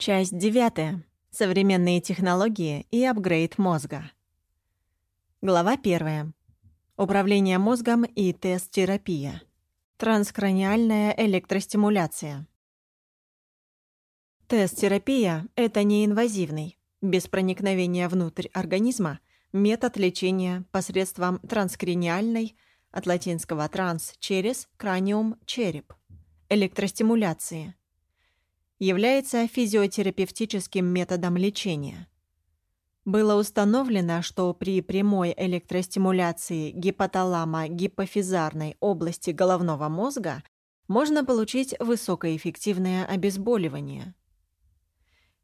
Часть девятая. Современные технологии и апгрейд мозга. Глава первая. Управление мозгом и тест-терапия. Транскраниальная электростимуляция. Тест-терапия — это неинвазивный, без проникновения внутрь организма, метод лечения посредством транскраниальной, от латинского «транс» — через, краниум — череп, электростимуляции — является физиотерапевтическим методом лечения. Было установлено, что при прямой электростимуляции гипоталама-гипофизарной области головного мозга можно получить высокоэффективное обезболивание.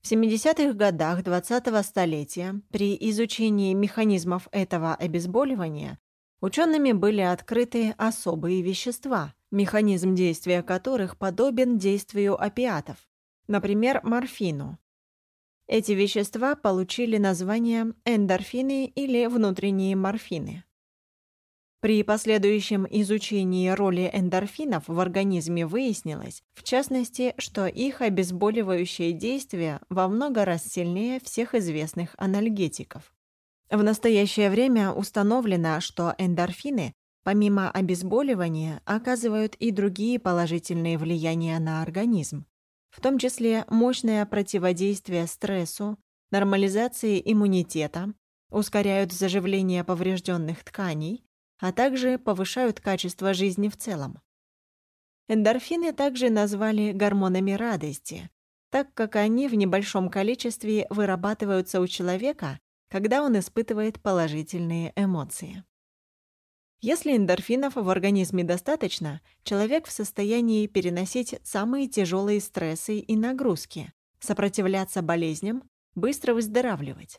В 70-х годах 20-го столетия при изучении механизмов этого обезболивания учеными были открыты особые вещества, механизм действия которых подобен действию опиатов, например, морфину. Эти вещества получили название эндорфины или внутренние морфины. При последующем изучении роли эндорфинов в организме выяснилось, в частности, что их обезболивающее действие во много раз сильнее всех известных анальгетиков. В настоящее время установлено, что эндорфины, помимо обезболивания, оказывают и другие положительные влияния на организм, в том числе мощное противодействие стрессу, нормализации иммунитета, ускоряют заживление поврежденных тканей, а также повышают качество жизни в целом. Эндорфины также назвали гормонами радости, так как они в небольшом количестве вырабатываются у человека, когда он испытывает положительные эмоции. Если эндорфинов в организме достаточно, человек в состоянии переносить самые тяжелые стрессы и нагрузки, сопротивляться болезням, быстро выздоравливать.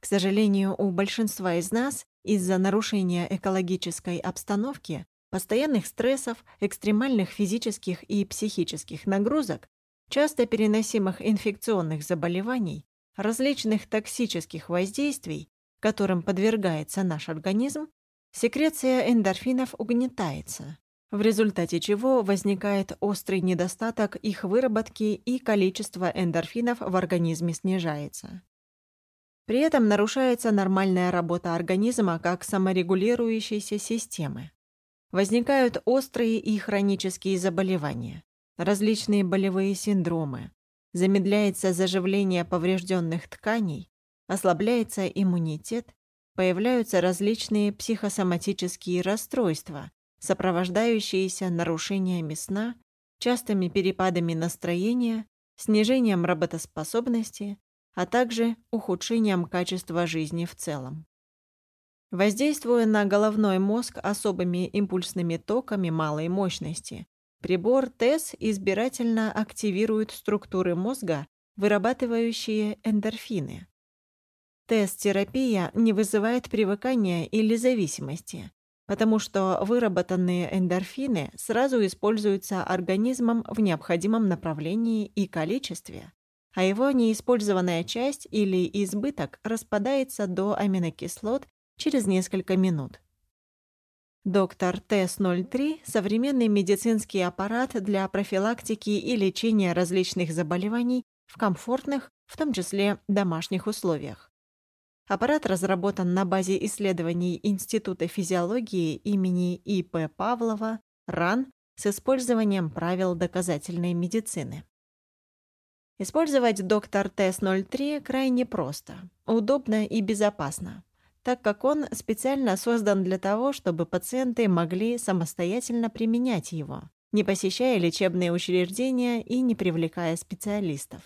К сожалению, у большинства из нас из-за нарушения экологической обстановки, постоянных стрессов, экстремальных физических и психических нагрузок, часто переносимых инфекционных заболеваний, различных токсических воздействий, которым подвергается наш организм, Секреция эндорфинов угнетается, в результате чего возникает острый недостаток их выработки и количество эндорфинов в организме снижается. При этом нарушается нормальная работа организма как саморегулирующейся системы. Возникают острые и хронические заболевания, различные болевые синдромы, замедляется заживление поврежденных тканей, ослабляется иммунитет, появляются различные психосоматические расстройства, сопровождающиеся нарушениями сна, частыми перепадами настроения, снижением работоспособности, а также ухудшением качества жизни в целом. Воздействуя на головной мозг особыми импульсными токами малой мощности, прибор ТЭС избирательно активирует структуры мозга, вырабатывающие эндорфины – Тест-терапия не вызывает привыкания или зависимости, потому что выработанные эндорфины сразу используются организмом в необходимом направлении и количестве, а его неиспользованная часть или избыток распадается до аминокислот через несколько минут. Доктор ТС-03 – современный медицинский аппарат для профилактики и лечения различных заболеваний в комфортных, в том числе домашних условиях. Аппарат разработан на базе исследований Института физиологии имени И.П. Павлова, РАН, с использованием правил доказательной медицины. Использовать доктор ТС-03 крайне просто, удобно и безопасно, так как он специально создан для того, чтобы пациенты могли самостоятельно применять его, не посещая лечебные учреждения и не привлекая специалистов.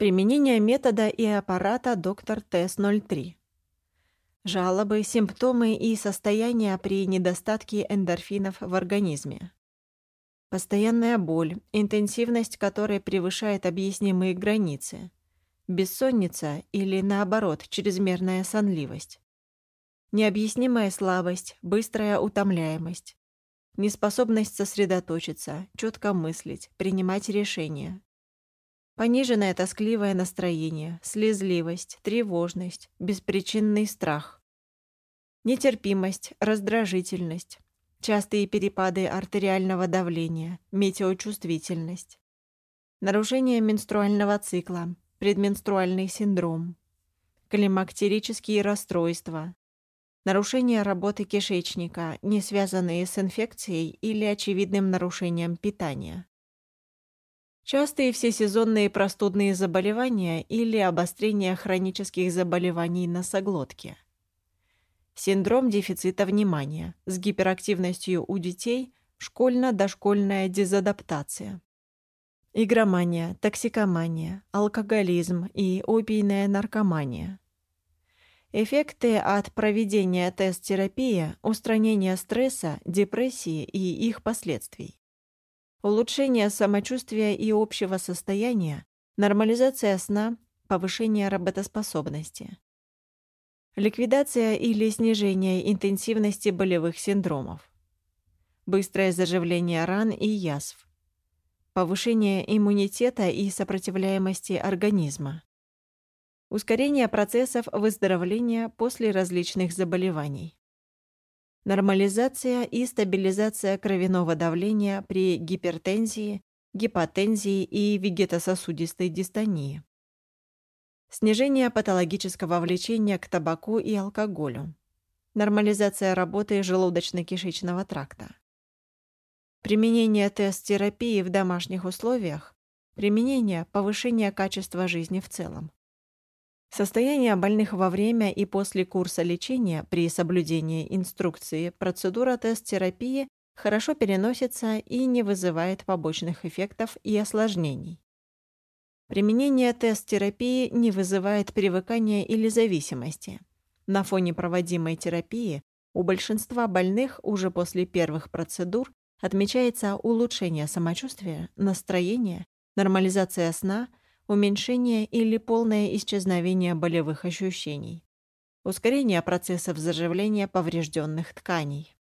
Применение метода и аппарата доктор ТС-03. Жалобы, симптомы и состояния при недостатке эндорфинов в организме. Постоянная боль, интенсивность которой превышает объяснимые границы. Бессонница или, наоборот, чрезмерная сонливость. Необъяснимая слабость, быстрая утомляемость. Неспособность сосредоточиться, четко мыслить, принимать решения. Пониженное тоскливое настроение, слезливость, тревожность, беспричинный страх. Нетерпимость, раздражительность, частые перепады артериального давления, метеочувствительность. нарушение менструального цикла, предменструальный синдром, климактерические расстройства, нарушение работы кишечника, не связанные с инфекцией или очевидным нарушением питания. Частые всесезонные простудные заболевания или обострение хронических заболеваний носоглотки. Синдром дефицита внимания с гиперактивностью у детей, школьно-дошкольная дезадаптация. Игромания, токсикомания, алкоголизм и опийная наркомания. Эффекты от проведения тест-терапии, устранения стресса, депрессии и их последствий. Улучшение самочувствия и общего состояния, нормализация сна, повышение работоспособности. Ликвидация или снижение интенсивности болевых синдромов. Быстрое заживление ран и язв. Повышение иммунитета и сопротивляемости организма ускорение процессов выздоровления после различных заболеваний. Нормализация и стабилизация кровяного давления при гипертензии, гипотензии и вегетососудистой дистонии. Снижение патологического влечения к табаку и алкоголю. Нормализация работы желудочно-кишечного тракта. Применение тест-терапии в домашних условиях. Применение повышения качества жизни в целом. Состояние больных во время и после курса лечения при соблюдении инструкции процедура тест-терапии хорошо переносится и не вызывает побочных эффектов и осложнений. Применение тест-терапии не вызывает привыкания или зависимости. На фоне проводимой терапии у большинства больных уже после первых процедур отмечается улучшение самочувствия, настроения, нормализация сна – уменьшение или полное исчезновение болевых ощущений, ускорение процессов заживления поврежденных тканей.